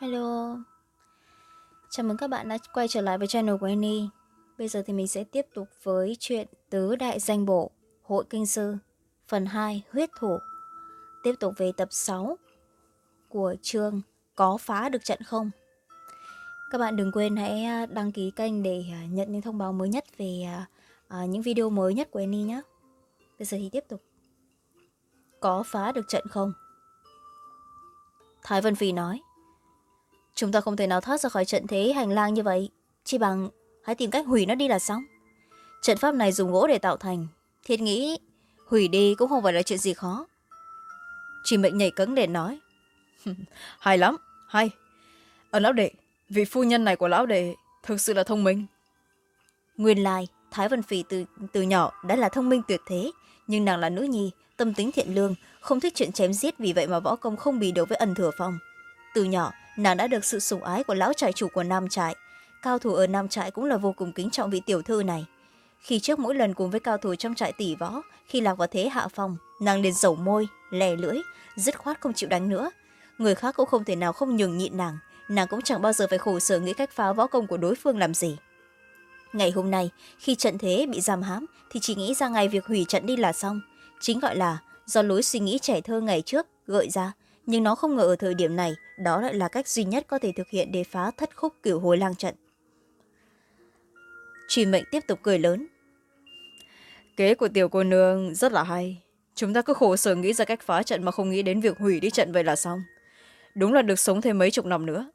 Hello. Chào mừng các bạn đã quay trở lại với channel của Annie. Bây giờ thì mình sẽ tiếp tục với chuyện Tứ Đại Danh Bổ Hội Kinh Sư, Phần hai, Huyết Thủ. Tiếp tục về tập sáu Của chương Có phá được trận không? Các bạn đừng quên hãy à, đăng ký kênh để à, nhận những thông báo mới nhất về à, những video mới nhất của Annie nhé. Bây giờ thì tiếp tục. Có phá được trận không? Thái Vân Phi nói chúng ta không thể nào thoát ra khỏi trận thế hành lang như vậy. Chỉ bằng hãy tìm cách hủy nó đi là xong. Trận pháp này dùng gỗ để tạo thành. Thiết nghĩ hủy đi cũng không phải là chuyện gì khó. Chị mệnh nhảy cấn để nói. Hay lắm hay. Ở lão đệ vị phu nhân này của lão đệ thực sự là thông minh. Nguyên lai thái vân phỉ từ, từ nhỏ đã là thông minh tuyệt thế. Nhưng nàng là nữ nhi tâm tính thiện lương không thích chuyện chém giết vì vậy mà võ công không bị đối với ẩn thừa phong. Từ nhỏ nàng đã được sự sủng ái của lão trại chủ của nam trại. Cao thủ ở nam trại cũng là vô cùng kính trọng vị tiểu thư này. Khi trước mỗi lần cùng với cao thủ trong trại tỷ võ, khi lạc vào thế hạ phòng nàng liền dầu môi, lè lưỡi, dứt khoát không chịu đánh nữa. Người khác cũng không thể nào không nhường nhịn nàng. Nàng cũng chẳng bao giờ phải khổ sở nghĩ cách phá võ công của đối phương làm gì. Ngày hôm nay, khi trận thế bị giam hãm, thì chỉ nghĩ ra ngày việc hủy trận đi là xong. Chính gọi là do lối suy nghĩ trẻ thơ ngày trước gợi ra nhưng nó không ngờ ở thời điểm này, đó lại là cách duy nhất có thể thực hiện để phá thất khúc cửu hồi lang trận. Truy mệnh tiếp tục cười lớn. Kế của tiểu cô nương rất là hay. Chúng ta cứ khổ sở nghĩ ra cách phá trận mà không nghĩ đến việc hủy đi trận vậy là xong. Đúng là được sống thêm mấy chục năm nữa.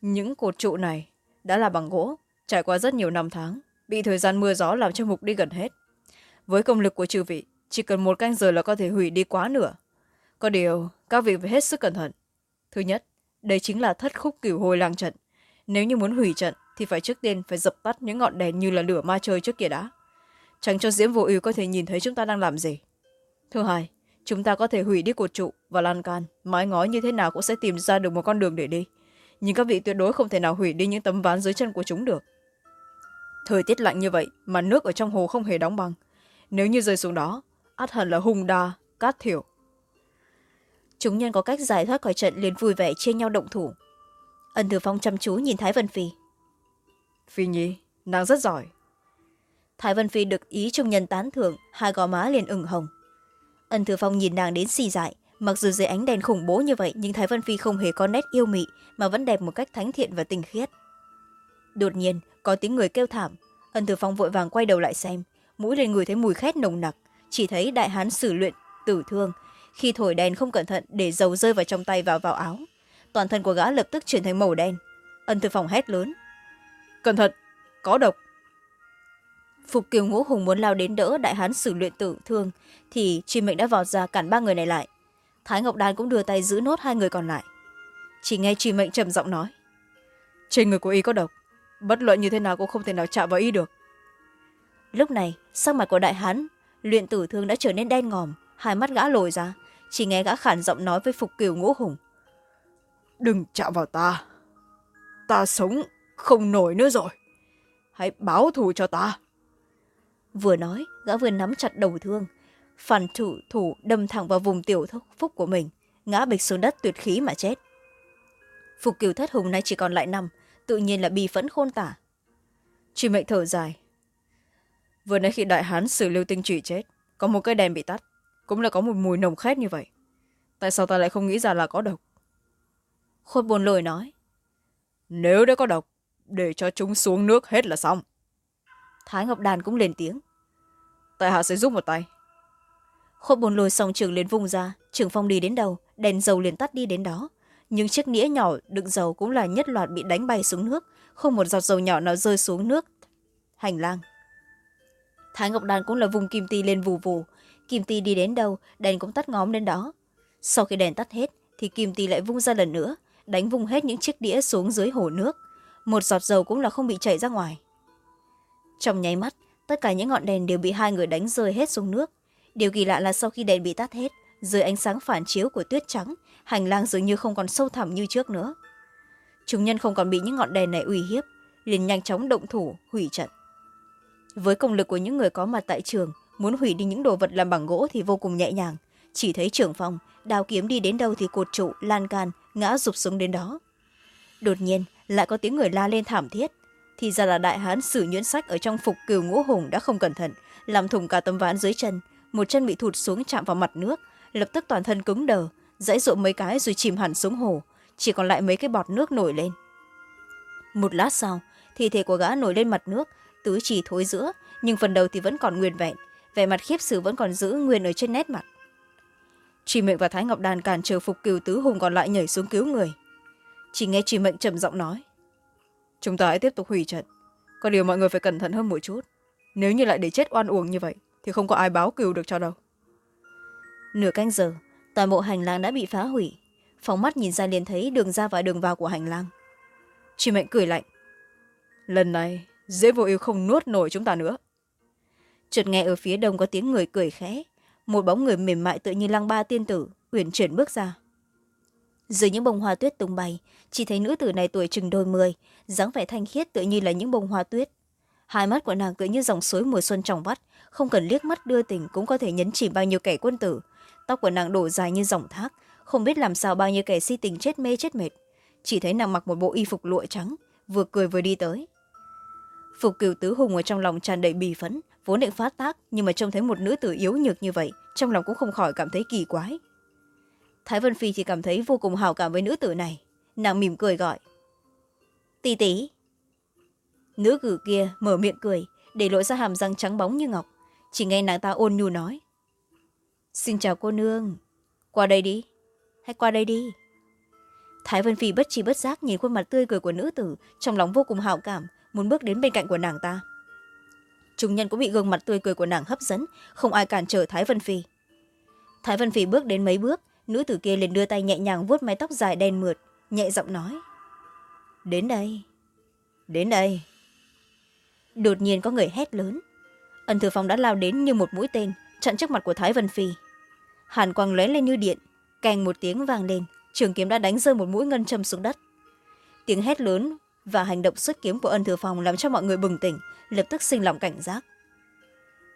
Những cột trụ này đã là bằng gỗ, trải qua rất nhiều năm tháng, bị thời gian mưa gió làm cho mục đi gần hết. Với công lực của chư vị, chỉ cần một canh giờ là có thể hủy đi quá nửa có điều, các vị phải hết sức cẩn thận. Thứ nhất, đây chính là thất khúc cửu hồi lang trận. Nếu như muốn hủy trận, thì phải trước tiên phải dập tắt những ngọn đèn như là lửa ma chơi trước kia đã. Chẳng cho diễm vô ưu có thể nhìn thấy chúng ta đang làm gì. Thứ hai, chúng ta có thể hủy đi cột trụ và lan can. Mái ngói như thế nào cũng sẽ tìm ra được một con đường để đi. Nhưng các vị tuyệt đối không thể nào hủy đi những tấm ván dưới chân của chúng được. Thời tiết lạnh như vậy mà nước ở trong hồ không hề đóng băng. Nếu như rơi xuống đó, át hẳn là hung đa, cát thiểu chúng nhân có cách giải thoát khỏi trận liền vui vẻ chia nhau động thủ. Ân thừa phong chăm chú nhìn thái vân phi. Phi nhi nàng rất giỏi. Thái vân phi được ý trung nhân tán thưởng hai gò má liền ửng hồng. Ân thừa phong nhìn nàng đến xì dại mặc dù dưới ánh đèn khủng bố như vậy nhưng thái vân phi không hề có nét yêu mị mà vẫn đẹp một cách thánh thiện và tinh khiết. Đột nhiên có tiếng người kêu thảm. Ân thừa phong vội vàng quay đầu lại xem. Mũi lên người thấy mùi khét nồng nặc. Chỉ thấy đại hán xử luyện tử thương khi thổi đèn không cẩn thận để dầu rơi vào trong tay vào vào áo. Toàn thân của gã lập tức chuyển thành màu đen. Ân thư phòng hét lớn. Cẩn thận có độc. Phục kiều ngũ hùng muốn lao đến đỡ đại hán xử luyện tử thương thì truy mệnh đã vọt ra cản ba người này lại. Thái ngọc đan cũng đưa tay giữ nốt hai người còn lại. Chỉ nghe truy mệnh trầm giọng nói. Trên người của y có độc. Bất luận như thế nào cũng không thể nào chạm vào y được. Lúc này sắc mặt của đại hán luyện tử thương đã trở nên đen ngòm hai mắt gã lồi ra chỉ nghe gã khản giọng nói với phục kiều ngũ hùng. Đừng chạm vào ta. Ta sống không nổi nữa rồi. Hãy báo thù cho ta. Vừa nói gã vừa nắm chặt đầu thương. Phản thủ thủ đâm thẳng vào vùng tiểu phúc của mình ngã bịch xuống đất tuyệt khí mà chết. Phục kiều thất hùng nay chỉ còn lại năm tự nhiên là bi phẫn khôn tả. Truy mệnh thở dài. Vừa nãy khi đại hán xử lưu tinh trụy chết có một cây đèn bị tắt cũng là có một mùi nồng khét như vậy. Tại sao ta lại không nghĩ ra là có độc? Khôn buồn lồi nói. Nếu đã có độc để cho chúng xuống nước hết là xong. Thái ngọc đàn cũng lên tiếng. Tại hạ sẽ giúp một tay. Khôn buồn lồi xong trường liền vung ra trường phong đi đến đầu đèn dầu liền tắt đi đến đó. Nhưng chiếc nĩa nhỏ đựng dầu cũng là nhất loạt bị đánh bay xuống nước không một giọt dầu nhỏ nào rơi xuống nước. Hành lang. Thái ngọc đàn cũng là vùng kim ti lên vù vù kim ti đi đến đâu đèn cũng tắt ngóm đến đó. Sau khi đèn tắt hết, thì kim ti lại vung ra lần nữa, đánh vung hết những chiếc đĩa xuống dưới hồ nước. Một giọt dầu cũng là không bị chảy ra ngoài. Trong nháy mắt, tất cả những ngọn đèn đều bị hai người đánh rơi hết xuống nước. Điều kỳ lạ là sau khi đèn bị tắt hết, dưới ánh sáng phản chiếu của tuyết trắng, hành lang dường như không còn sâu thẳm như trước nữa. Chúng nhân không còn bị những ngọn đèn này uy hiếp, liền nhanh chóng động thủ, hủy trận. Với công lực của những người có mặt tại trường muốn hủy đi những đồ vật làm bằng gỗ thì vô cùng nhẹ nhàng. Chỉ thấy trưởng phòng, đào kiếm đi đến đâu thì cột trụ, lan can, ngã rụp xuống đến đó. Đột nhiên, lại có tiếng người la lên thảm thiết. Thì ra là đại hán sử nhuyễn sách ở trong phục cừu ngũ hùng đã không cẩn thận, làm thủng cả tấm ván dưới chân. Một chân bị thụt xuống chạm vào mặt nước, lập tức toàn thân cứng đờ, dãy rộ mấy cái rồi chìm hẳn xuống hồ. Chỉ còn lại mấy cái bọt nước nổi lên. Một lát sau, thi thể của gã nổi lên mặt nước, tứ chỉ thối giữa, nhưng phần đầu thì vẫn còn nguyên vẹn vẻ mặt khiếp xử vẫn còn giữ nguyên ở trên nét mặt. Chị mệnh và thái ngọc đàn cản trở phục cừu tứ hùng còn lại nhảy xuống cứu người. Chỉ nghe chị mệnh trầm giọng nói, chúng ta hãy tiếp tục hủy trận. Có điều mọi người phải cẩn thận hơn một chút. Nếu như lại để chết oan uổng như vậy, thì không có ai báo cừu được cho đâu. Nửa canh giờ, toàn bộ hành lang đã bị phá hủy. Phóng mắt nhìn ra liền thấy đường ra và đường vào của hành lang. Chị mệnh cười lạnh, lần này, dễ vô ưu không nuốt nổi chúng ta nữa chợt nghe ở phía đông có tiếng người cười khẽ. Một bóng người mềm mại tự như lăng ba tiên tử, uyển chuyển bước ra. Dưới những bông hoa tuyết tung bay, chỉ thấy nữ tử này tuổi chừng đôi mươi, dáng vẻ thanh khiết tự như là những bông hoa tuyết. Hai mắt của nàng cứ như dòng suối mùa xuân trong vắt, không cần liếc mắt đưa tình cũng có thể nhấn chìm bao nhiêu kẻ quân tử. Tóc của nàng đổ dài như dòng thác, không biết làm sao bao nhiêu kẻ si tình chết mê chết mệt. Chỉ thấy nàng mặc một bộ y phục lụa trắng, vừa cười vừa đi tới. Phục cửu tứ hùng ở trong lòng tràn đầy bì phấn vốn định phát tác, nhưng mà trông thấy một nữ tử yếu nhược như vậy, trong lòng cũng không khỏi cảm thấy kỳ quái. Thái vân phi chỉ cảm thấy vô cùng hào cảm với nữ tử này. Nàng mỉm cười gọi. Tì tỉ nữ cử kia mở miệng cười, để lộ ra hàm răng trắng bóng như ngọc. Chỉ nghe nàng ta ôn nhu nói. Xin chào cô nương. Qua đây đi. Hay qua đây đi. Thái vân phi bất chi bất giác nhìn khuôn mặt tươi cười của nữ tử, trong lòng vô cùng hào cảm, muốn bước đến bên cạnh của nàng ta trung nhân cũng bị gương mặt tươi cười của nàng hấp dẫn, không ai cản trở thái vân phi. Thái vân phi bước đến mấy bước, nữ tử kia liền đưa tay nhẹ nhàng vuốt mái tóc dài đen mượt, nhẹ giọng nói, đến đây đến đây. Đột nhiên có người hét lớn. Ân thừa phong đã lao đến như một mũi tên, chặn trước mặt của thái vân phi. Hàn quang lóe lên như điện cành một tiếng vang lên, trường kiếm đã đánh rơi một mũi ngân châm xuống đất. Tiếng hét lớn và hành động xuất kiếm của ân thừa phong làm cho mọi người bừng tỉnh, lập tức sinh lòng cảnh giác.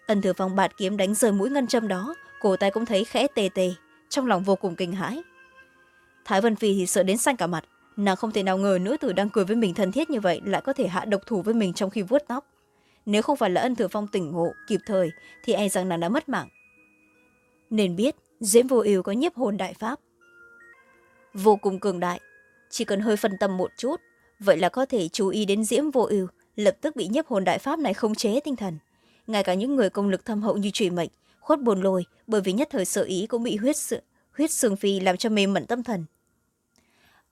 Ân thừa phong bạt kiếm đánh rơi mũi ngân châm đó, cổ tay cũng thấy khẽ tê tê, trong lòng vô cùng kinh hãi. Thái vân phi thì sợ đến xanh cả mặt, nàng không thể nào ngờ nữ tử đang cười với mình thân thiết như vậy lại có thể hạ độc thủ với mình trong khi vuốt tóc. Nếu không phải là ân thừa phong tỉnh ngộ, kịp thời, thì e rằng nàng đã mất mạng. Nên biết, diễm vô ưu có nhiếp hồn đại pháp. Vô cùng cường đại, chỉ cần hơi phân tâm một chút vậy là có thể chú ý đến diễm vô ưu, lập tức bị nhiếp hồn đại pháp này không chế tinh thần. Ngay cả những người công lực thâm hậu như trụy mệnh, khuất bồn lồi bởi vì nhất thời sợ ý cũng bị huyết sự, huyết sương phi làm cho mê mẩn tâm thần.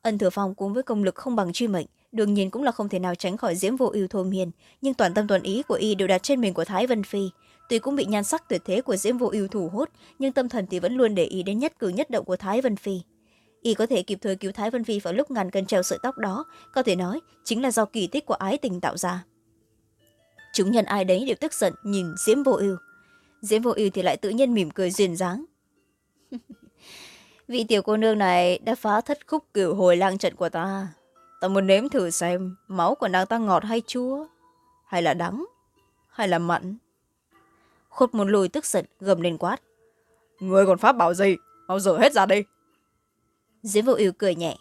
Ân thừa phong cũng với công lực không bằng truy mệnh, đương nhiên cũng là không thể nào tránh khỏi diễm vô ưu thô miên, nhưng toàn tâm toàn ý của y đều đặt trên mình của thái vân phi. Tuy cũng bị nhan sắc tuyệt thế của diễm vô ưu thủ hút, nhưng tâm thần thì vẫn luôn để ý đến nhất cử nhất động của thái vân phi y có thể kịp thời cứu thái vân phi vào lúc ngàn cân treo sợi tóc đó, có thể nói chính là do kỳ tích của ái tình tạo ra. Chúng nhân ai đấy đều tức giận nhìn diễm vô ưu. Diễm vô ưu thì lại tự nhiên mỉm cười duyên dáng. Vị tiểu cô nương này đã phá thất khúc cửu hồi lang trận của ta. Ta muốn nếm thử xem máu của nàng ta ngọt hay chua, hay là đắng, hay là mặn. Khốt một lùi tức giận gầm lên quát. Người còn pháp bảo gì? Mau dở hết ra đi diễm vô ưu cười nhẹ.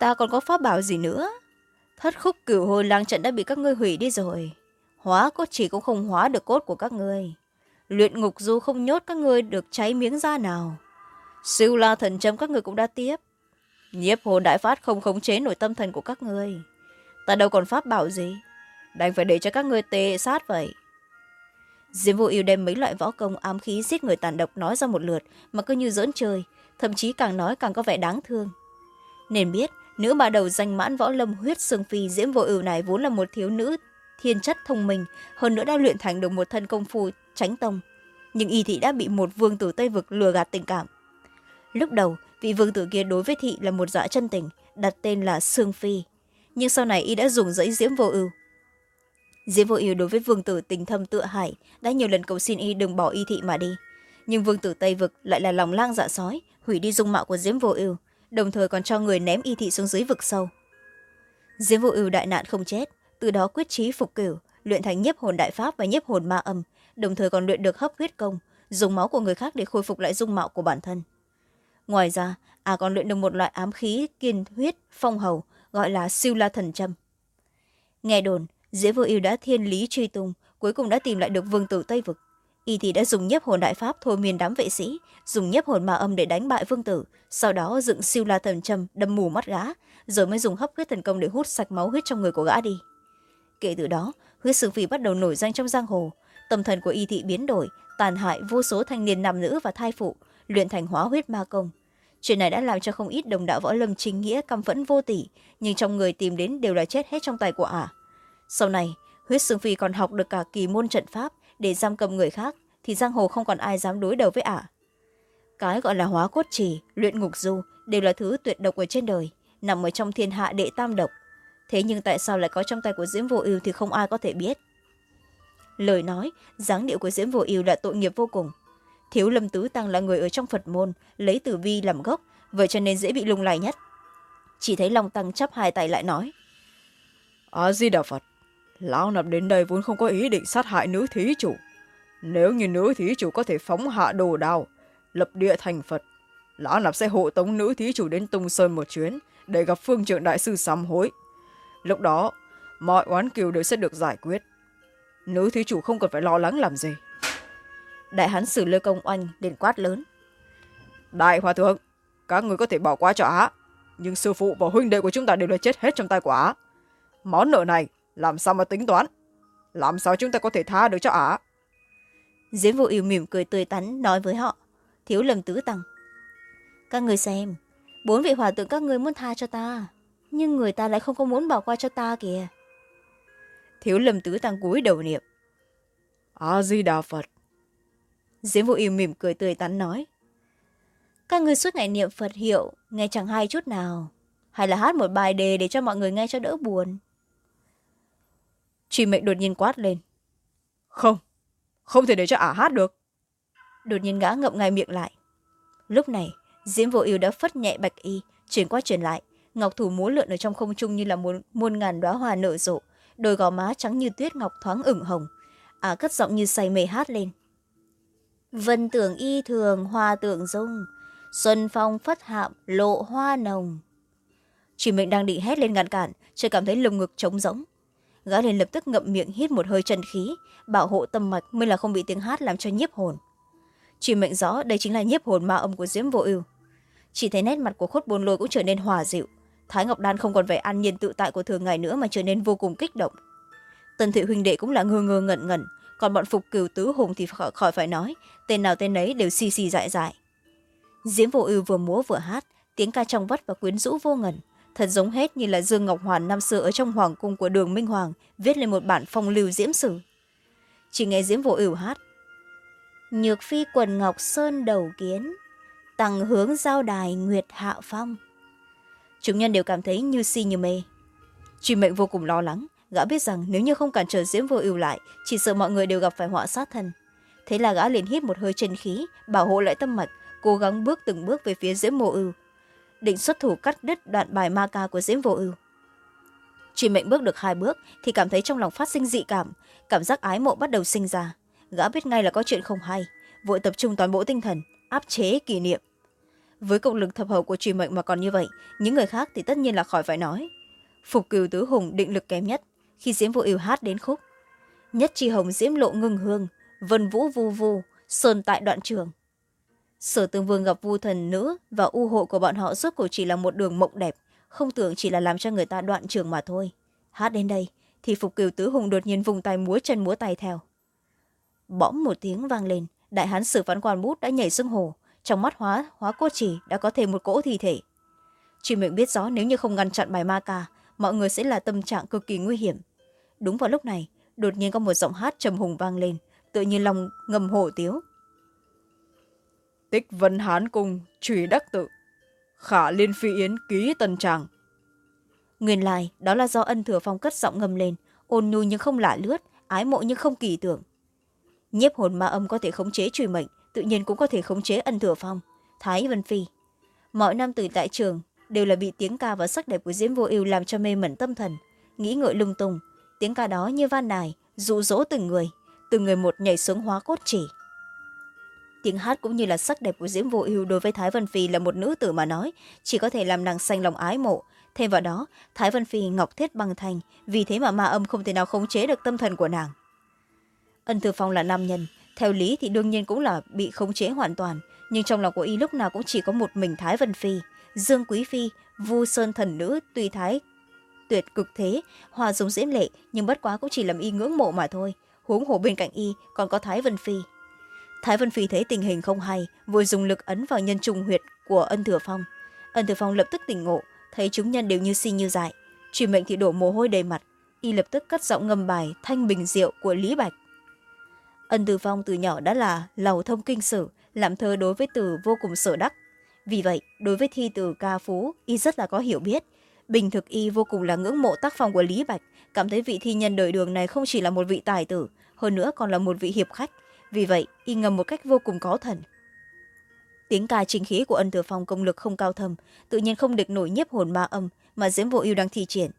Ta còn có pháp bảo gì nữa? Thất khúc cửu hồi lang trận đã bị các ngươi hủy đi rồi. Hóa cốt chỉ cũng không hóa được cốt của các ngươi. Luyện ngục dù không nhốt các ngươi được cháy miếng da nào. Siêu la thần châm các ngươi cũng đã tiếp. Nhiếp hồn đại phát không khống chế nổi tâm thần của các ngươi. Ta đâu còn pháp bảo gì? Đành phải để cho các ngươi tê sát vậy. Diêm vô yêu đem mấy loại võ công ám khí giết người tàn độc nói ra một lượt mà cứ như dỡn chơi thậm chí càng nói càng có vẻ đáng thương. Nên biết, nữ bà đầu danh mãn võ lâm huyết sương phi diễm vô ưu này vốn là một thiếu nữ thiên chất thông minh, hơn nữa đã luyện thành được một thân công phu tránh tông. Nhưng y thị đã bị một vương tử tây vực lừa gạt tình cảm. Lúc đầu, vị vương tử kia đối với thị là một dọa chân tình, đặt tên là sương phi. Nhưng sau này y đã dùng dãy diễm vô ưu. Diễm vô ưu đối với vương tử tình thâm tựa hải đã nhiều lần cầu xin y đừng bỏ y thị mà đi. Nhưng vương tử tây vực lại là lòng lang dạ sói hủy đi dung mạo của diễm vô ưu, đồng thời còn cho người ném y thị xuống dưới vực sâu. Diễm vô ưu đại nạn không chết, từ đó quyết trí phục cửu, luyện thành nhiếp hồn đại pháp và nhiếp hồn ma âm, đồng thời còn luyện được hấp huyết công, dùng máu của người khác để khôi phục lại dung mạo của bản thân. Ngoài ra à còn luyện được một loại ám khí kiên huyết phong hầu, gọi là siêu la thần châm. Nghe đồn, Diễm vô ưu đã thiên lý truy tung, cuối cùng đã tìm lại được vương tử tây vực y thì đã dùng nhấp hồn đại pháp thôi miên đám vệ sĩ, dùng nhấp hồn ma âm để đánh bại vương tử, sau đó dựng siêu la thần châm đâm mù mắt gã, rồi mới dùng hấp huyết thần công để hút sạch máu huyết trong người của gã đi. Kể từ đó, huyết sương phi bắt đầu nổi danh trong giang hồ. Tâm thần của y thị biến đổi, tàn hại vô số thanh niên nam nữ và thai phụ, luyện thành hóa huyết ma công. Chuyện này đã làm cho không ít đồng đạo võ lâm chính nghĩa căm phẫn vô tỷ nhưng trong người tìm đến đều là chết hết trong tay của ả. Sau này, huyết sương phi còn học được cả kỳ môn trận pháp để giam cầm người khác, thì giang hồ không còn ai dám đối đầu với ả. Cái gọi là hóa cốt trì, luyện ngục du đều là thứ tuyệt độc ở trên đời, nằm ở trong thiên hạ đệ tam độc. Thế nhưng tại sao lại có trong tay của diễm vô ưu thì không ai có thể biết. Lời nói, dáng điệu của diễm vô ưu là tội nghiệp vô cùng. Thiếu lâm tứ tăng là người ở trong phật môn, lấy tử vi làm gốc, vậy cho nên dễ bị lung lay nhất. Chỉ thấy long tăng chắp hai tay lại nói, a di đà phật lão nạp đến đây vốn không có ý định sát hại nữ thí chủ. Nếu như nữ thí chủ có thể phóng hạ đồ đào, lập địa thành phật, lão nạp sẽ hộ tống nữ thí chủ đến tung sơn một chuyến để gặp phương trượng đại sư sám hối. Lúc đó, mọi oán kiều đều sẽ được giải quyết. Nữ thí chủ không cần phải lo lắng làm gì. Đại hán sử lê công oanh liền quát lớn. Đại hòa thượng, các người có thể bỏ qua cho á, nhưng sư phụ và huynh đệ của chúng ta đều đã chết hết trong tay của á. Món nợ này làm sao mà tính toán? Làm sao chúng ta có thể tha được cho ả? Diễn vô yêu mỉm cười tươi tắn nói với họ thiếu lầm tứ tăng các người xem bốn vị hòa tượng các người muốn tha cho ta nhưng người ta lại không có muốn bỏ qua cho ta kìa. Thiếu lầm tứ tăng cúi đầu niệm. A di đà phật. Diễn vô yêu mỉm cười tươi tắn nói các người suốt ngày niệm phật hiệu nghe chẳng hay chút nào. Hay là hát một bài đề để cho mọi người nghe cho đỡ buồn chị mệnh đột nhiên quát lên. Không không thể để cho ả hát được. Đột nhiên gã ngậm ngay miệng lại. Lúc này diễm vô ưu đã phất nhẹ bạch y chuyển qua chuyển lại. Ngọc thủ múa lượn ở trong không trung như là muôn, muôn ngàn đoá hoa nở rộ. Đôi gò má trắng như tuyết ngọc thoáng ửng hồng. Ả cất giọng như say mê hát lên. Vân tưởng y thường hoa tượng dung. Xuân phong phất hạm lộ hoa nồng. Chị mệnh đang định hét lên ngăn cản chưa cảm thấy lồng ngực trống rỗng gã liền lập tức ngậm miệng hít một hơi chân khí, bảo hộ tâm mạch mới là không bị tiếng hát làm cho nhiếp hồn. Chỉ mệnh rõ đây chính là nhiếp hồn ma âm của diễm vô ưu. Chỉ thấy nét mặt của khuất bồn lôi cũng trở nên hòa dịu. Thái ngọc đan không còn vẻ an nhiên tự tại của thường ngày nữa mà trở nên vô cùng kích động. Tần thị huynh đệ cũng là ngơ ngơ ngẩn ngẩn, còn bọn phục cừu tứ hùng thì khỏi phải nói, tên nào tên ấy đều xì xì dại dại. Diễm vô ưu vừa múa vừa hát, tiếng ca trong vắt và quyến rũ vô ngần thật giống hết như là dương ngọc hoàn năm xưa ở trong hoàng cung của đường minh hoàng, viết lên một bản phong lưu diễm sử. Chỉ nghe diễm vô ưu hát, nhược phi quần ngọc sơn đầu kiến, tăng hướng giao đài nguyệt hạ phong. Chúng nhân đều cảm thấy như si như mê. Truy mệnh vô cùng lo lắng, gã biết rằng nếu như không cản trở diễm vô ưu lại, chỉ sợ mọi người đều gặp phải họa sát thân thế là gã liền hít một hơi chân khí, bảo hộ lại tâm mạch, cố gắng bước từng bước về phía diễm vô ưu định xuất thủ cắt đứt đoạn bài ma ca của diễm vô ưu. Truy mệnh bước được hai bước thì cảm thấy trong lòng phát sinh dị cảm cảm giác ái mộ bắt đầu sinh ra. Gã biết ngay là có chuyện không hay, vội tập trung toàn bộ tinh thần, áp chế kỷ niệm. Với cộng lực thập hậu của truy mệnh mà còn như vậy, những người khác thì tất nhiên là khỏi phải nói. Phục cừu tứ hùng định lực kém nhất, khi diễm vô ưu hát đến khúc. Nhất chi hồng diễm lộ ngưng hương, vân vũ vu vu, sơn tại đoạn trường sở tương vương gặp vu thần nữ và u hộ của bọn họ suốt cuộc chỉ là một đường mộng đẹp, không tưởng chỉ là làm cho người ta đoạn trường mà thôi. Hát đến đây, thì phục kiều tứ hùng đột nhiên vùng tay múa chân múa tay theo. Bõm một tiếng vang lên, đại hán sử phán quan bút đã nhảy xuống hồ, trong mắt hóa hóa cô chỉ đã có thêm một cỗ thi thể. Chị mệnh biết rõ nếu như không ngăn chặn bài ma ca, mọi người sẽ là tâm trạng cực kỳ nguy hiểm. Đúng vào lúc này, đột nhiên có một giọng hát trầm hùng vang lên, tự như lòng ngầm hổ tiếu tích vân hán cung trùy đắc tự. Khả liên phi yến ký tân tràng. Nguyên lai đó là do ân thừa phong cất giọng ngầm lên ôn nhu nhưng không lạ lướt ái mộ nhưng không kỳ tưởng. Nhiếp hồn ma âm có thể khống chế truy mệnh tự nhiên cũng có thể khống chế ân thừa phong. Thái vân phi mọi năm từ tại trường đều là bị tiếng ca và sắc đẹp của diễm vô ưu làm cho mê mẩn tâm thần nghĩ ngợi lung tung. Tiếng ca đó như van nài, dụ dỗ từng người từng người một nhảy xuống hóa cốt chỉ tiếng hát cũng như là sắc đẹp của diễm vô ưu đối với thái vân phi là một nữ tử mà nói, chỉ có thể làm nàng xanh lòng ái mộ. Thêm vào đó, thái vân phi ngọc thiết băng thành, vì thế mà ma âm không thể nào khống chế được tâm thần của nàng. Ân thư phong là nam nhân, theo lý thì đương nhiên cũng là bị khống chế hoàn toàn, nhưng trong lòng của y lúc nào cũng chỉ có một mình thái vân phi. Dương quý phi, vu sơn thần nữ tùy thái, tuyệt cực thế hòa giống diễm lệ, nhưng bất quá cũng chỉ làm y ngưỡng mộ mà thôi. Huống hồ bên cạnh y còn có thái vân phi thái vân phi thấy tình hình không hay, vội dùng lực ấn vào nhân trung huyệt của ân thừa phong. Ân thừa phong lập tức tỉnh ngộ, thấy chúng nhân đều như si như dại. Truy mệnh thì đổ mồ hôi đầy mặt, y lập tức cất giọng ngâm bài thanh bình diệu của lý bạch. Ân thừa phong từ nhỏ đã là lầu thông kinh sử làm thơ đối với từ vô cùng sở đắc. Vì vậy, đối với thi từ ca phú, y rất là có hiểu biết. Bình thực y vô cùng là ngưỡng mộ tác phong của lý bạch, cảm thấy vị thi nhân đời đường này không chỉ là một vị tài tử, hơn nữa còn là một vị hiệp khách vì vậy, y ngầm một cách vô cùng có thần. Tiếng ca chính khí của ân thừa phong công lực không cao thâm, tự nhiên không địch nổi nhiếp hồn ma âm mà diễm vô ưu đang thi triển.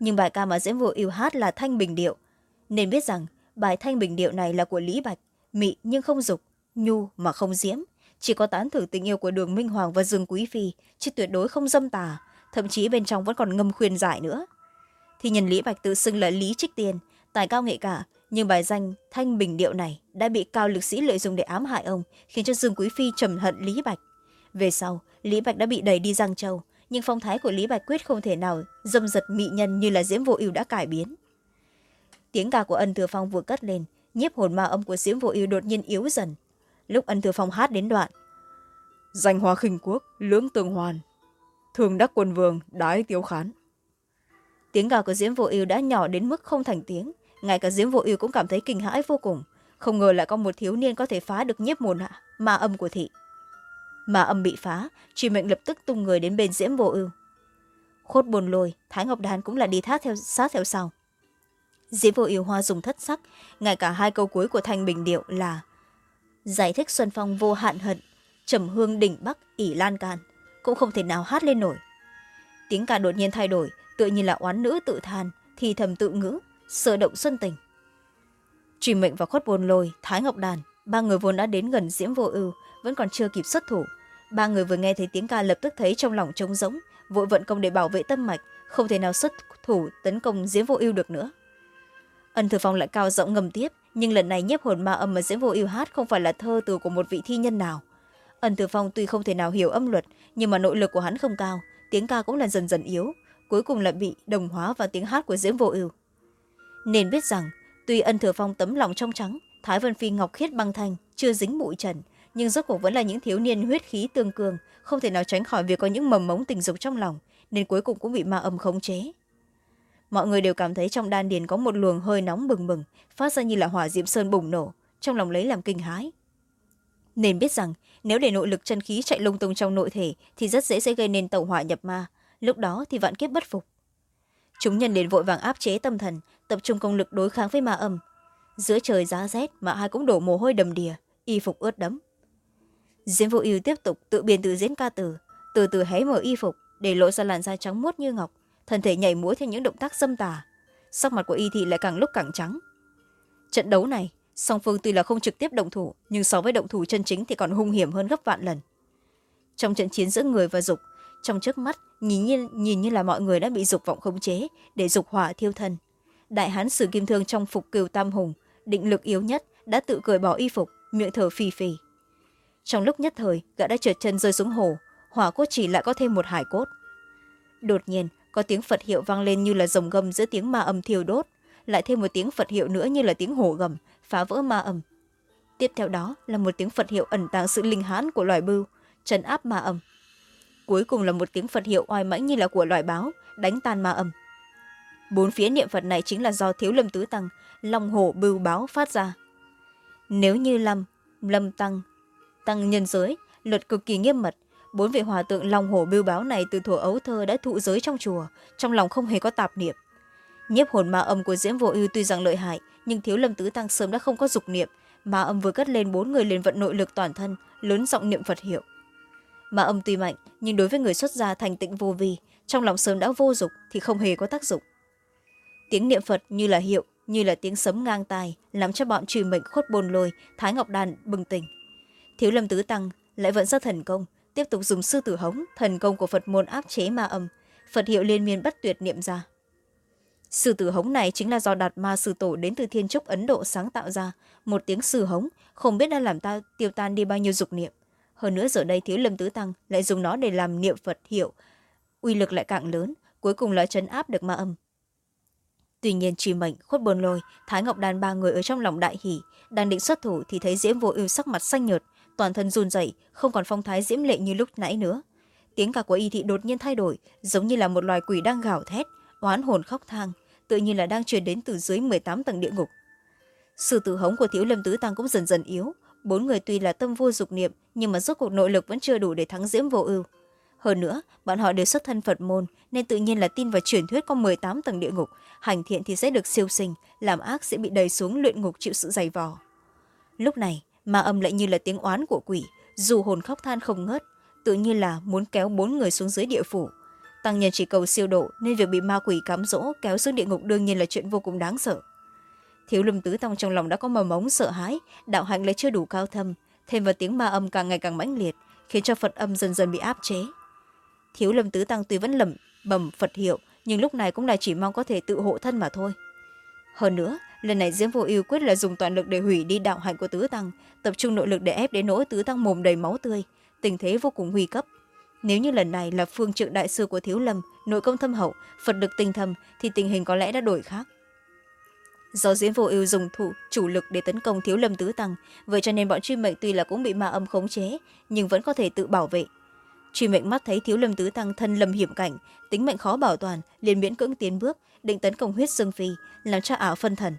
Nhưng bài ca mà diễm vô ưu hát là thanh bình điệu. Nên biết rằng, bài thanh bình điệu này là của lý bạch, mị nhưng không dục, nhu mà không diễm. Chỉ có tán thử tình yêu của đường minh hoàng và dương quý phi, chứ tuyệt đối không dâm tà, thậm chí bên trong vẫn còn ngâm khuyên giải nữa. Thì nhân lý bạch tự xưng là lý trích tiên, tài cao nghệ cả nhưng bài danh thanh bình điệu này đã bị cao lực sĩ lợi dụng để ám hại ông khiến cho dương quý phi trầm hận lý bạch. Về sau lý bạch đã bị đẩy đi giang châu nhưng phong thái của lý bạch quyết không thể nào dâm giật mị nhân như là diễm vô ưu đã cải biến. Tiếng ca của ân thừa phong vừa cất lên nhiếp hồn ma âm của diễm vô ưu đột nhiên yếu dần. Lúc ân thừa phong hát đến đoạn danh hoa khinh quốc lưỡng tường hoàn thường đắc quân vương đái tiếu khán. Tiếng gào của diễm vô ưu đã nhỏ đến mức không thành tiếng ngay cả diễm vô ưu cũng cảm thấy kinh hãi vô cùng. Không ngờ lại có một thiếu niên có thể phá được nhiếp mồn hạ ma âm của thị. Ma âm bị phá truy mệnh lập tức tung người đến bên diễm vô ưu. Khốt bồn lôi thái ngọc đàn cũng là đi thác theo, sát theo sau. Diễm vô ưu hoa dùng thất sắc, ngay cả hai câu cuối của thanh bình điệu là giải thích xuân phong vô hạn hận, trầm hương đỉnh bắc, ỷ lan can, cũng không thể nào hát lên nổi. Tiếng ca đột nhiên thay đổi tự nhiên là oán nữ tự than, thì thầm tự ngữ sợ động xuân tình. Truy mệnh và khuất bồn lôi, thái ngọc đàn, ba người vốn đã đến gần diễm vô ưu vẫn còn chưa kịp xuất thủ. Ba người vừa nghe thấy tiếng ca lập tức thấy trong lòng trống rỗng, vội vận công để bảo vệ tâm mạch, không thể nào xuất thủ tấn công diễm vô ưu được nữa. Ân thừa phong lại cao giọng ngầm tiếp, nhưng lần này nhiếp hồn ma âm mà diễm vô ưu hát không phải là thơ từ của một vị thi nhân nào. Ân thừa phong tuy không thể nào hiểu âm luật, nhưng mà nội lực của hắn không cao, tiếng ca cũng là dần dần yếu, cuối cùng lại bị đồng hóa vào tiếng hát của diễm vô ưu nên biết rằng, tuy ân thừa phong tấm lòng trong trắng, thái vân phi ngọc khiết băng thanh chưa dính bụi trần, nhưng rốt cuộc vẫn là những thiếu niên huyết khí tương cường, không thể nào tránh khỏi việc có những mầm mống tình dục trong lòng, nên cuối cùng cũng bị ma âm khống chế. Mọi người đều cảm thấy trong đan điền có một luồng hơi nóng bừng bừng, phát ra như là hỏa diệm sơn bùng nổ, trong lòng lấy làm kinh hái nên biết rằng, nếu để nội lực chân khí chạy lung tung trong nội thể thì rất dễ sẽ gây nên tàu hỏa nhập ma, lúc đó thì vạn kiếp bất phục. Chúng nhân đến vội vàng áp chế tâm thần tập trung công lực đối kháng với ma âm. Giữa trời giá rét mà hai cũng đổ mồ hôi đầm đìa y phục ướt đẫm. Diễn vô ưu tiếp tục tự biên tự diễn ca từ từ từ hé mở y phục để lộ ra làn da trắng muốt như ngọc thân thể nhảy múa theo những động tác xâm tà. Sắc mặt của y thị lại càng lúc càng trắng. Trận đấu này song phương tuy là không trực tiếp động thủ nhưng so với động thủ chân chính thì còn hung hiểm hơn gấp vạn lần. Trong trận chiến giữa người và dục trong trước mắt nhìn như, nhìn như là mọi người đã bị dục vọng khống chế để dục hỏa thiêu thân đại hán sử kim thương trong phục cừu tam hùng, định lực yếu nhất, đã tự cởi bỏ y phục, miệng thở phì phì. Trong lúc nhất thời, gã đã trượt chân rơi xuống hồ, hỏa cốt chỉ lại có thêm một hải cốt. Đột nhiên, có tiếng phật hiệu vang lên như là rồng gầm giữa tiếng ma âm thiêu đốt, lại thêm một tiếng phật hiệu nữa như là tiếng hổ gầm, phá vỡ ma âm. Tiếp theo đó là một tiếng phật hiệu ẩn tàng sự linh hãn của loài bưu, trấn áp ma âm. Cuối cùng là một tiếng phật hiệu oai mãnh như là của loài báo, đánh tan ma âm bốn phía niệm phật này chính là do thiếu lâm tứ tăng, long hổ bưu báo phát ra. Nếu như lâm lâm tăng tăng nhân giới, luật cực kỳ nghiêm mật, bốn vị hòa tượng long hổ bưu báo này từ thuở ấu thơ đã thụ giới trong chùa, trong lòng không hề có tạp niệm. Nhiếp hồn ma âm của diễm vô ưu tuy rằng lợi hại, nhưng thiếu lâm tứ tăng sớm đã không có dục niệm. Ma âm vừa cất lên bốn người liền vận nội lực toàn thân, lớn giọng niệm phật hiệu. Ma âm tuy mạnh, nhưng đối với người xuất gia thành tịnh vô vi, trong lòng sớm đã vô dục thì không hề có tác dụng tiếng niệm phật như là hiệu, như là tiếng sấm ngang tai, làm cho bọn trùy mệnh khuất bồn lôi, thái ngọc đàn bừng tỉnh. Thiếu lâm tứ tăng lại vẫn ra thần công, tiếp tục dùng sư tử hống, thần công của phật môn áp chế ma âm. Phật hiệu liên miên bất tuyệt niệm ra. Sư tử hống này chính là do đạt ma sư tổ đến từ thiên trúc ấn độ sáng tạo ra. Một tiếng sư hống, không biết đã làm ta tiêu tan đi bao nhiêu dục niệm. Hơn nữa giờ đây thiếu lâm tứ tăng lại dùng nó để làm niệm phật hiệu. Uy lực lại càng lớn, cuối cùng là chấn áp được ma âm tuy nhiên truy mệnh khuất bồn lôi, thái ngọc đàn ba người ở trong lòng đại hỷ đang định xuất thủ thì thấy diễm vô ưu sắc mặt xanh nhợt, toàn thân run rẩy, không còn phong thái diễm lệ như lúc nãy nữa. Tiếng cả của y thị đột nhiên thay đổi, giống như là một loài quỷ đang gào thét, oán hồn khóc thang, tự nhiên là đang truyền đến từ dưới m tám tầng địa ngục. Sự tử hống của thiếu lâm tứ tăng cũng dần dần yếu, bốn người tuy là tâm vô dục niệm, nhưng mà rốt cuộc nội lực vẫn chưa đủ để thắng diễm vô ưu hơn nữa, bọn họ đều xuất thân phật môn, nên tự nhiên là tin vào truyền thuyết có m tám tầng địa ngục. Hành thiện thì sẽ được siêu sinh, làm ác sẽ bị đẩy xuống luyện ngục chịu sự dày vò. Lúc này, ma âm lại như là tiếng oán của quỷ, dù hồn khóc than không ngớt, tự nhiên là muốn kéo bốn người xuống dưới địa phủ. Tăng nhân chỉ cầu siêu độ nên việc bị ma quỷ cám dỗ, kéo xuống địa ngục đương nhiên là chuyện vô cùng đáng sợ. Thiếu lâm tứ tông trong lòng đã có mầm mống, sợ hãi, đạo hạnh lại chưa đủ cao thâm, thêm vào tiếng ma âm càng ngày càng mãnh liệt, khiến cho phật âm dần dần bị áp chế thiếu lâm tứ tăng tuy vẫn lẩm bẩm phật hiệu, nhưng lúc này cũng là chỉ mong có thể tự hộ thân mà thôi. Hơn nữa, lần này diễm vô ưu quyết là dùng toàn lực để hủy đi đạo hạnh của tứ tăng, tập trung nội lực để ép đến nỗi tứ tăng mồm đầy máu tươi, tình thế vô cùng nguy cấp. Nếu như lần này là phương trượng đại sư của thiếu lâm, nội công thâm hậu, phật lực tinh thâm, thì tình hình có lẽ đã đổi khác. Do diễn vô ưu dùng thủ, chủ lực để tấn công thiếu lâm tứ tăng, vậy cho nên bọn truy mệnh tuy là cũng bị ma âm khống chế, nhưng vẫn có thể tự bảo vệ truy mệnh mắt thấy thiếu lâm tứ tăng thân lâm hiểm cảnh, tính mệnh khó bảo toàn, liền miễn cưỡng tiến bước, định tấn công huyết dương phi, làm cho ảo phân thần.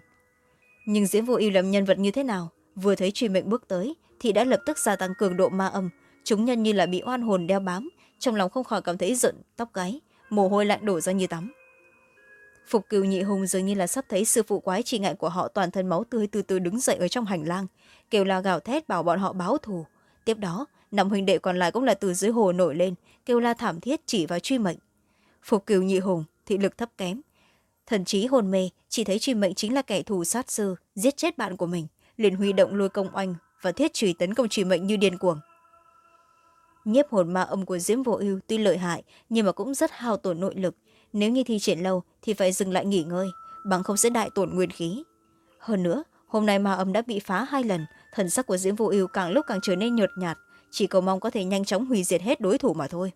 Nhưng diễn vô y làm nhân vật như thế nào, vừa thấy truy mệnh bước tới, thì đã lập tức gia tăng cường độ ma âm. Chúng nhân như là bị oan hồn đeo bám, trong lòng không khỏi cảm thấy giận, tóc gáy, mồ hôi lạnh đổ ra như tắm. Phục cừu nhị hùng dường như là sắp thấy sư phụ quái trị ngại của họ toàn thân máu tươi từ từ đứng dậy ở trong hành lang, kêu la gào thét bảo bọn họ báo thù. Tiếp đó năm huynh đệ còn lại cũng là từ dưới hồ nổi lên, kêu la thảm thiết chỉ vào truy mệnh. Phục cừu nhị hùng, thị lực thấp kém. Thần trí hồn mê, chỉ thấy truy mệnh chính là kẻ thù sát sư, giết chết bạn của mình, liền huy động lôi công oanh và thiết trùy tấn công truy mệnh như điên cuồng. Nhiếp hồn ma âm của diễm vô ưu tuy lợi hại, nhưng mà cũng rất hao tổn nội lực. Nếu như thi triển lâu, thì phải dừng lại nghỉ ngơi, bằng không sẽ đại tổn nguyên khí. Hơn nữa, hôm nay ma âm đã bị phá hai lần, thần sắc của diễm vô ưu càng lúc càng trở nên nhợt nhạt chỉ cầu mong có thể nhanh chóng hủy diệt hết đối thủ mà thôi.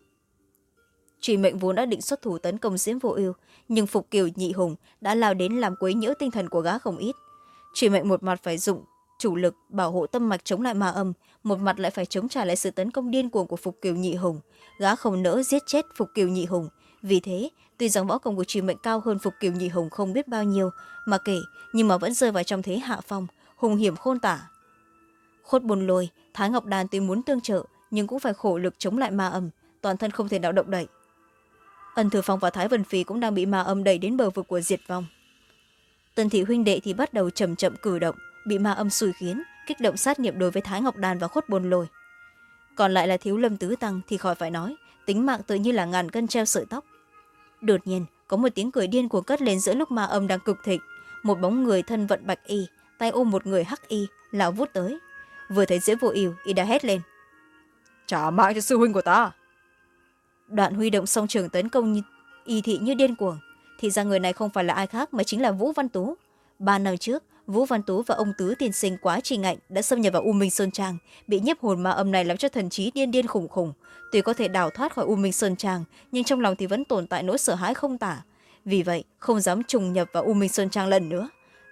Truy mệnh vốn đã định xuất thủ tấn công diễm vô ưu, nhưng phục kiều nhị hùng đã lao đến làm quấy nhiễu tinh thần của gã không ít. Truy mệnh một mặt phải dụng chủ lực bảo hộ tâm mạch chống lại ma âm, một mặt lại phải chống trả lại sự tấn công điên cuồng của phục kiều nhị hùng. Gã không nỡ giết chết phục kiều nhị hùng. Vì thế, tuy rằng võ công của truy mệnh cao hơn phục kiều nhị hùng không biết bao nhiêu, mà kể, nhưng mà vẫn rơi vào trong thế hạ phong hùng hiểm khôn tả khuất buồn lôi, thái ngọc đàn tuy muốn tương trợ, nhưng cũng phải khổ lực chống lại ma âm, toàn thân không thể nào động đậy. Ân thừa phong và thái vân phi cũng đang bị ma âm đẩy đến bờ vực của diệt vong. Tần thị huynh đệ thì bắt đầu chậm chậm cử động, bị ma âm xùi khiến, kích động sát nghiệp đối với thái ngọc đàn và khuất bồn lồi còn lại là thiếu lâm tứ tăng thì khỏi phải nói, tính mạng tự như là ngàn cân treo sợi tóc. Đột nhiên, có một tiếng cười điên cuồng cất lên giữa lúc ma âm đang cực thịnh. Một bóng người thân vận bạch y, tay ôm một người hắc y, lão vút tới vừa thấy dễ vô ưu y đã hét lên. Trả mạng cho sư huynh của ta. Đoạn huy động song trường tấn công y thị như điên cuồng. Thì ra người này không phải là ai khác mà chính là vũ văn tú. Ba năm trước vũ văn tú và ông tứ tiên sinh quá trì ngạnh đã xâm nhập vào u minh sơn trang bị nhiếp hồn ma âm này làm cho thần trí điên điên khủng khủng. Tuy có thể đào thoát khỏi u minh sơn trang nhưng trong lòng thì vẫn tồn tại nỗi sợ hãi không tả. Vì vậy không dám trùng nhập vào u minh sơn trang lần nữa.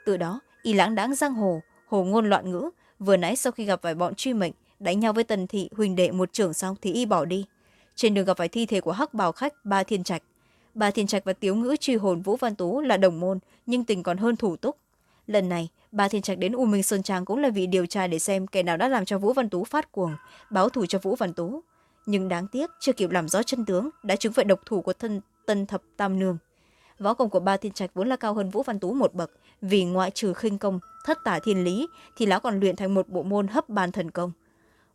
Từ đó y lãng đáng giang hồ hồ ngôn loạn ngữ vừa nãy sau khi gặp phải bọn truy mệnh, đánh nhau với tần thị, huỳnh đệ một trưởng xong thì y bỏ đi. Trên đường gặp phải thi thể của hắc bào khách, ba thiên trạch. Ba thiên trạch và tiếu ngữ truy hồn vũ văn tú là đồng môn, nhưng tình còn hơn thủ túc lần này, ba thiên trạch đến u minh sơn trang cũng là vì điều tra để xem kẻ nào đã làm cho vũ văn tú phát cuồng, báo thù cho vũ văn tú. Nhưng đáng tiếc, chưa kịp làm rõ chân tướng, đã chứng phải độc thủ của thân, tân thập tam nương. Võ công của ba thiên trạch vốn là cao hơn vũ văn tú một bậc vì ngoại trừ khinh công, thất tả thiên lý, thì lão còn luyện thành một bộ môn hấp ban thần công.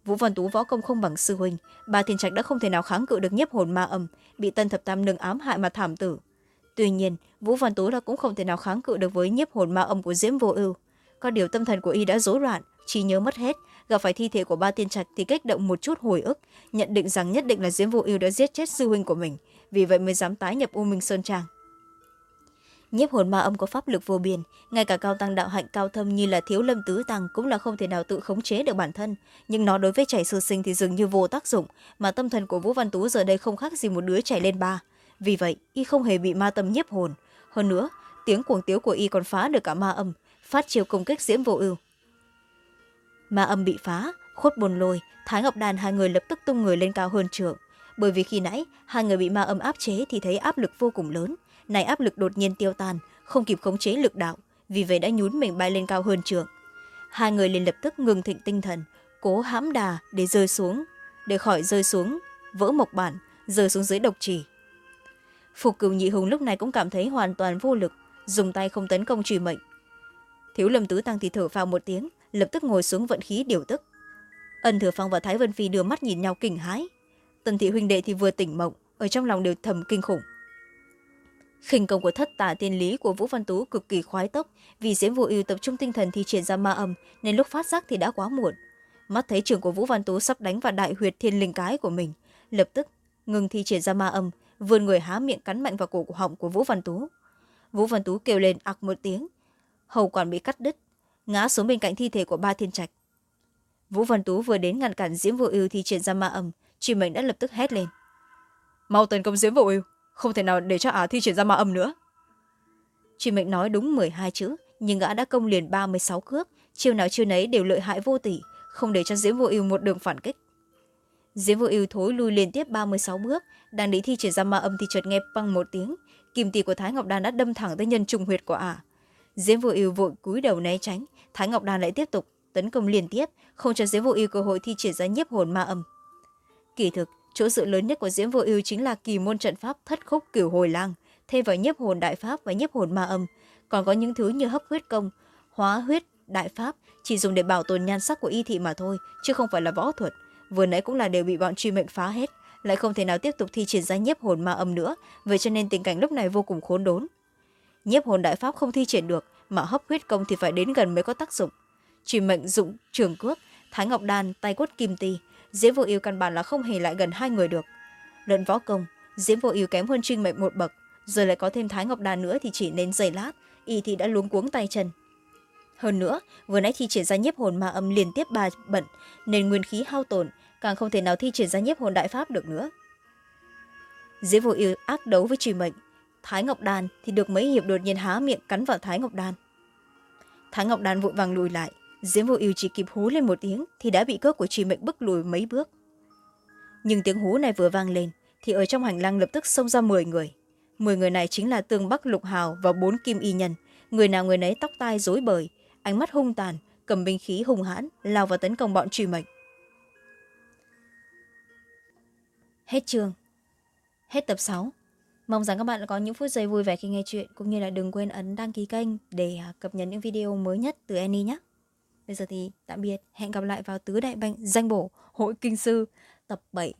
Vũ văn tú võ công không bằng sư huynh, ba thiên trạch đã không thể nào kháng cự được nhiếp hồn ma âm, bị tân thập tam nương ám hại mà thảm tử. Tuy nhiên, vũ văn tú đã cũng không thể nào kháng cự được với nhiếp hồn ma âm của diễm vô ưu. Có điều tâm thần của y đã rối loạn, trí nhớ mất hết, gặp phải thi thể của ba tiên trạch thì kích động một chút hồi ức, nhận định rằng nhất định là diễm vô ưu đã giết chết sư huynh của mình, vì vậy mới dám tái nhập u minh sơn trang nhiếp hồn ma âm có pháp lực vô biên, ngay cả cao tăng đạo hạnh cao thâm như là thiếu lâm tứ tăng cũng là không thể nào tự khống chế được bản thân. Nhưng nó đối với trẻ sơ sinh thì dường như vô tác dụng, mà tâm thần của vũ văn tú giờ đây không khác gì một đứa trẻ lên ba. Vì vậy, y không hề bị ma tâm nhiếp hồn. Hơn nữa, tiếng cuồng tiếu của y còn phá được cả ma âm, phát chiều công kích diễm vô ưu. Ma âm bị phá, khuất bồn lôi, thái ngọc đàn hai người lập tức tung người lên cao hơn trượng. Bởi vì khi nãy, hai người bị ma âm áp chế thì thấy áp lực vô cùng lớn này áp lực đột nhiên tiêu tan, không kịp khống chế lực đạo, vì vậy đã nhún mình bay lên cao hơn trường hai người liền lập tức ngừng thịnh tinh thần, cố hãm đà để rơi xuống, để khỏi rơi xuống, vỡ mộc bản, rơi xuống dưới độc trì. Phục cửu nhị hùng lúc này cũng cảm thấy hoàn toàn vô lực, dùng tay không tấn công truy mệnh. Thiếu lâm tứ tăng thì thở phào một tiếng, lập tức ngồi xuống vận khí điều tức. Ân thừa phong và thái vân phi đưa mắt nhìn nhau kinh hái tần thị huynh đệ thì vừa tỉnh mộng, ở trong lòng đều thầm kinh khủng khinh công của thất tả tiên lý của vũ văn tú cực kỳ khoái tốc. Vì diễm vô ưu tập trung tinh thần thi triển ra ma âm, nên lúc phát giác thì đã quá muộn. Mắt thấy trường của vũ văn tú sắp đánh vào đại huyệt thiên linh cái của mình, lập tức ngừng thi triển ra ma âm, vươn người há miệng cắn mạnh vào cổ của họng của vũ văn tú. Vũ văn tú kêu lên ặc một tiếng, hầu quản bị cắt đứt, ngã xuống bên cạnh thi thể của ba thiên trạch. Vũ văn tú vừa đến ngăn cản diễm vô ưu thi triển ra ma âm, truy mệnh đã lập tức hét lên. Mau tấn công diễm vô ưu không thể nào để cho ả thi triển ra ma âm nữa. Chị mệnh nói đúng m hai chữ, nhưng gã đã công liền ba mươi sáu cước. Chiêu nào chiêu nấy đều lợi hại vô tỷ không để cho diễm vô ưu một đường phản kích. Diễm vô ưu thối lui liên tiếp ba mươi sáu bước, đang định thi triển ra ma âm thì chợt nghe băng một tiếng. Kim tỳ của thái ngọc đan đã đâm thẳng tới nhân trùng huyệt của ả diễm vô ưu vội cúi đầu né tránh, thái ngọc đan lại tiếp tục tấn công liên tiếp, không cho diễm vô ưu cơ hội thi triển ra nhiếp hồn ma âm. Kỳ thực chỗ dựa lớn nhất của diễm vô ưu chính là kỳ môn trận pháp thất khúc cửu hồi lang, thêm vào nhiếp hồn đại pháp và nhiếp hồn ma âm. Còn có những thứ như hấp huyết công, hóa huyết đại pháp, chỉ dùng để bảo tồn nhan sắc của y thị mà thôi, chứ không phải là võ thuật. Vừa nãy cũng là đều bị bọn truy mệnh phá hết, lại không thể nào tiếp tục thi triển ra nhiếp hồn ma âm nữa, vậy cho nên tình cảnh lúc này vô cùng khốn đốn. Nhiếp hồn đại pháp không thi triển được, mà hấp huyết công thì phải đến gần mới có tác dụng. Truy mệnh dụng trường cước, thái ngọc đan, tay quất kim ti diễm vô yêu căn bản là không hề lại gần hai người được. Luận võ công, diễm vô yêu kém hơn trinh mệnh một bậc, rồi lại có thêm thái ngọc đàn nữa thì chỉ nên giây lát, y thì đã luống cuống tay chân. Hơn nữa, vừa nãy thi triển ra nhiếp hồn ma âm liên tiếp ba bận, nên nguyên khí hao tổn, càng không thể nào thi triển ra nhiếp hồn đại pháp được nữa. Diễm vô yêu ác đấu với truy mệnh, thái ngọc đàn thì được mấy hiệp đột nhiên há miệng cắn vào thái ngọc đàn. Thái ngọc đàn vội vàng lùi lại diễm vô ưu chỉ kịp hú lên một tiếng thì đã bị cước của truy mệnh bức lùi mấy bước. Nhưng tiếng hú này vừa vang lên thì ở trong hành lang lập tức xông ra m người. M người này chính là tương bắc lục hào và bốn kim y nhân. Người nào người nấy tóc tai rối bời, ánh mắt hung tàn, cầm binh khí hung hãn, lao vào tấn công bọn truy mệnh. Hết chương, hết tập sáu. Mong rằng các bạn có những phút giây vui vẻ khi nghe chuyện, cũng như là đừng quên ấn đăng ký kênh để à, cập nhật những video mới nhất từ Annie nhé bây giờ thì tạm biệt. Hẹn gặp lại vào tứ đại banh danh bổ hội kinh sư tập bảy.